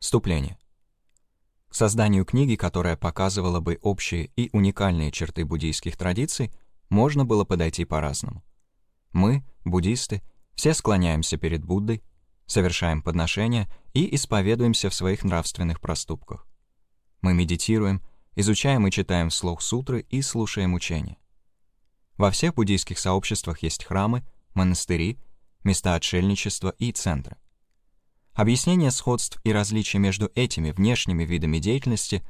Вступление. К созданию книги, которая показывала бы общие и уникальные черты буддийских традиций, можно было подойти по-разному. Мы, буддисты, все склоняемся перед Буддой, совершаем подношения и исповедуемся в своих нравственных проступках. Мы медитируем, изучаем и читаем вслух сутры и слушаем учения. Во всех буддийских сообществах есть храмы, монастыри, места отшельничества и центры. Объяснение сходств и различий между этими внешними видами деятельности,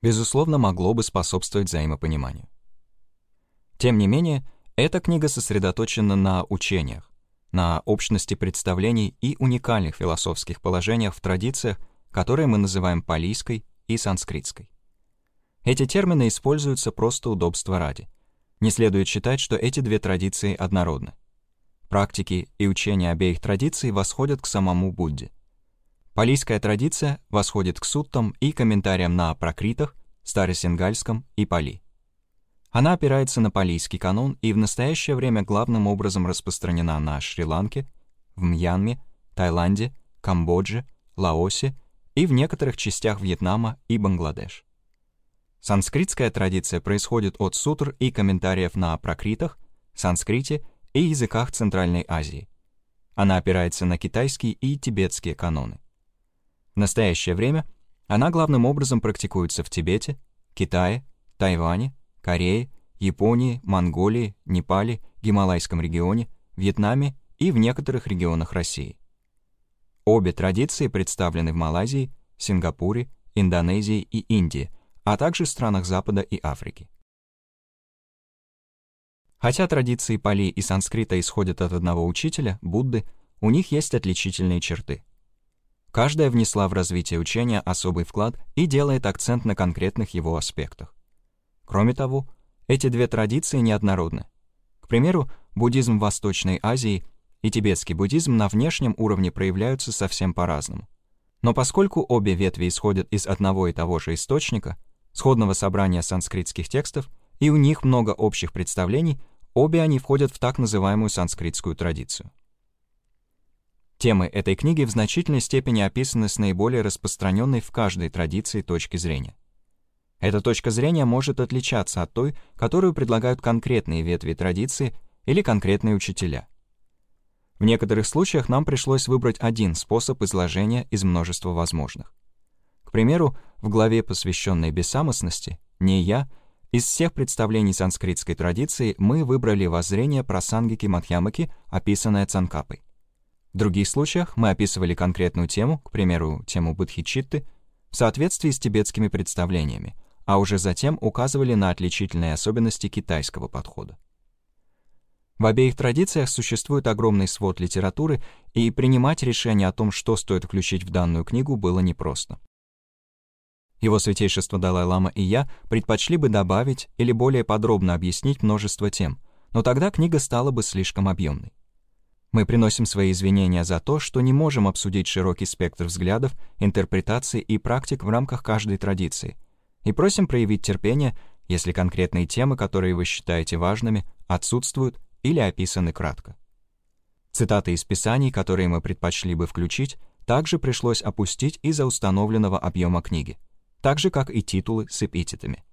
безусловно, могло бы способствовать взаимопониманию. Тем не менее, эта книга сосредоточена на учениях, на общности представлений и уникальных философских положениях в традициях, которые мы называем палийской и санскритской. Эти термины используются просто удобства ради. Не следует считать, что эти две традиции однородны. Практики и учения обеих традиций восходят к самому Будде. Палийская традиция восходит к суттам и комментариям на пракритах, старосингальском и пали. Она опирается на палийский канон и в настоящее время главным образом распространена на Шри-Ланке, в Мьянме, Таиланде, Камбодже, Лаосе и в некоторых частях Вьетнама и Бангладеш. Санскритская традиция происходит от сутр и комментариев на пракритах, санскрите и языках Центральной Азии. Она опирается на китайские и тибетские каноны. В настоящее время она главным образом практикуется в Тибете, Китае, Тайване, Корее, Японии, Монголии, Непале, Гималайском регионе, Вьетнаме и в некоторых регионах России. Обе традиции представлены в Малайзии, Сингапуре, Индонезии и Индии, а также в странах Запада и Африки. Хотя традиции пали и санскрита исходят от одного учителя, Будды, у них есть отличительные черты. Каждая внесла в развитие учения особый вклад и делает акцент на конкретных его аспектах. Кроме того, эти две традиции неоднородны. К примеру, буддизм Восточной Азии и тибетский буддизм на внешнем уровне проявляются совсем по-разному. Но поскольку обе ветви исходят из одного и того же источника, сходного собрания санскритских текстов, и у них много общих представлений, обе они входят в так называемую санскритскую традицию. Темы этой книги в значительной степени описаны с наиболее распространенной в каждой традиции точки зрения. Эта точка зрения может отличаться от той, которую предлагают конкретные ветви традиции или конкретные учителя. В некоторых случаях нам пришлось выбрать один способ изложения из множества возможных. К примеру, в главе, посвященной бессамостности, «Не я», из всех представлений санскритской традиции мы выбрали воззрение про сангики Мадхьямаки, описанное Цанкапой. В других случаях мы описывали конкретную тему, к примеру, тему Будхичитты, в соответствии с тибетскими представлениями, а уже затем указывали на отличительные особенности китайского подхода. В обеих традициях существует огромный свод литературы, и принимать решение о том, что стоит включить в данную книгу, было непросто. Его святейшество Далай-Лама и я предпочли бы добавить или более подробно объяснить множество тем, но тогда книга стала бы слишком объемной. Мы приносим свои извинения за то, что не можем обсудить широкий спектр взглядов, интерпретаций и практик в рамках каждой традиции — и просим проявить терпение, если конкретные темы, которые вы считаете важными, отсутствуют или описаны кратко. Цитаты из Писаний, которые мы предпочли бы включить, также пришлось опустить из-за установленного объема книги, так же, как и титулы с эпитетами.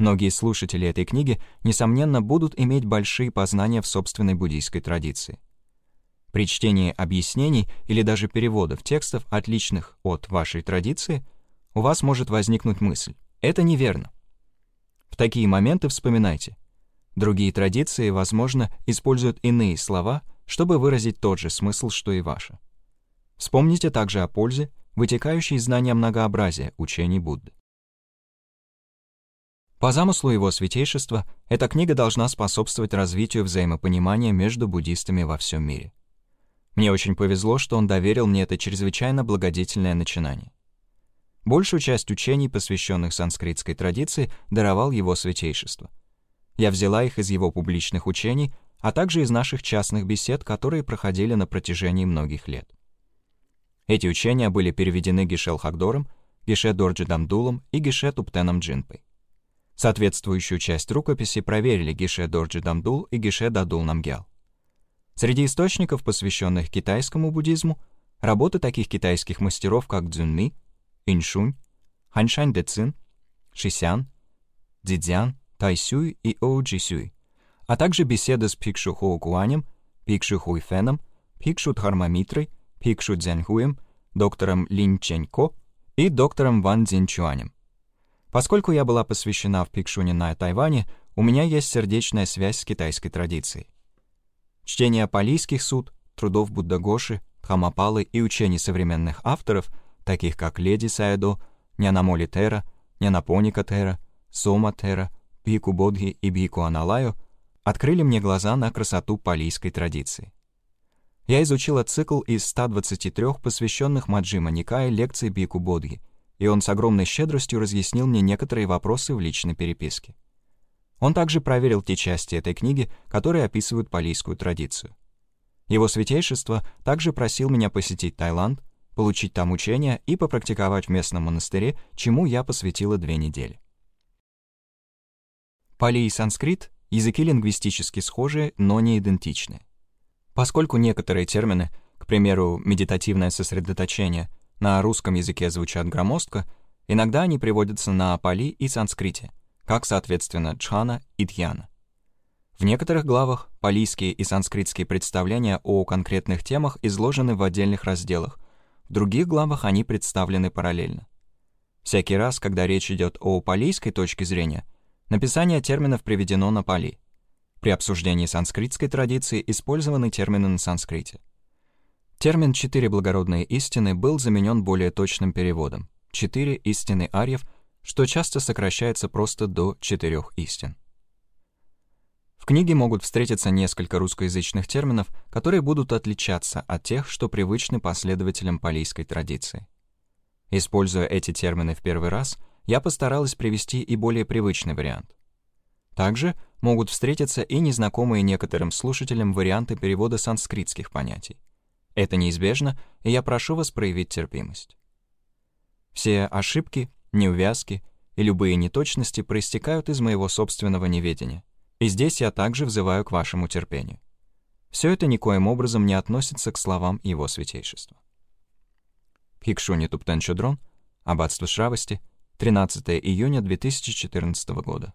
Многие слушатели этой книги, несомненно, будут иметь большие познания в собственной буддийской традиции. При чтении объяснений или даже переводов текстов, отличных от вашей традиции — у вас может возникнуть мысль «это неверно». В такие моменты вспоминайте. Другие традиции, возможно, используют иные слова, чтобы выразить тот же смысл, что и ваше. Вспомните также о пользе, вытекающей из знания многообразия учений Будды. По замыслу его святейшества, эта книга должна способствовать развитию взаимопонимания между буддистами во всем мире. Мне очень повезло, что он доверил мне это чрезвычайно благодетельное начинание. Большую часть учений, посвященных санскритской традиции, даровал его святейшество. Я взяла их из его публичных учений, а также из наших частных бесед, которые проходили на протяжении многих лет. Эти учения были переведены Гишел Хагдором, Гише Дорджи Дамдулом и Гише Туптеном Джинпой. Соответствующую часть рукописи проверили Гише Дорджи Дамдул и Гише Дадул Намгял. Среди источников, посвященных китайскому буддизму, работы таких китайских мастеров, как Цзюнми, Иншунь, Ханьшань Дэцин, Шисян, Цзидзян, Тайсюй и Оу Джисюй, а также беседы с Пикшу Хоу Гуанем, Пикшу Хуйфеном, Пикшу Дхармамитрой, Пикшу Цзяньхуем, доктором Лин Ченько и доктором Ван Цзинчуанем. Поскольку я была посвящена в Пикшуне на Тайване, у меня есть сердечная связь с китайской традицией. Чтение палийских суд, трудов Буддагоши, Хамапалы и учений современных авторов, таких как Леди Сайдо, Нянамоли Тера, Нянапоника Тера, Сома Тера, Бику Бодхи и Бику Аналаю, открыли мне глаза на красоту палийской традиции. Я изучила цикл из 123 посвященных Маджима Никае лекций Бику Бодхи, и он с огромной щедростью разъяснил мне некоторые вопросы в личной переписке. Он также проверил те части этой книги, которые описывают палийскую традицию. Его святейшество также просил меня посетить Таиланд, получить там учения и попрактиковать в местном монастыре, чему я посвятила две недели. Пали и санскрит — языки лингвистически схожие, но не идентичны. Поскольку некоторые термины, к примеру, медитативное сосредоточение, на русском языке звучат громоздко, иногда они приводятся на пали и санскрите, как, соответственно, джхана и дьяна. В некоторых главах палийские и санскритские представления о конкретных темах изложены в отдельных разделах, в других главах они представлены параллельно. Всякий раз, когда речь идет о палийской точке зрения, написание терминов приведено на пали. При обсуждении санскритской традиции использованы термины на санскрите. Термин «четыре благородные истины» был заменен более точным переводом «четыре истины арьев», что часто сокращается просто до «четырех истин». В книге могут встретиться несколько русскоязычных терминов, которые будут отличаться от тех, что привычны последователям палийской традиции. Используя эти термины в первый раз, я постаралась привести и более привычный вариант. Также могут встретиться и незнакомые некоторым слушателям варианты перевода санскритских понятий. Это неизбежно, и я прошу вас проявить терпимость. Все ошибки, неувязки и любые неточности проистекают из моего собственного неведения. И здесь я также взываю к вашему терпению. Все это никоим образом не относится к словам Его Святейшества. Пхикшуни Туптен Чудрон, Аббатство Шравости, 13 июня 2014 года.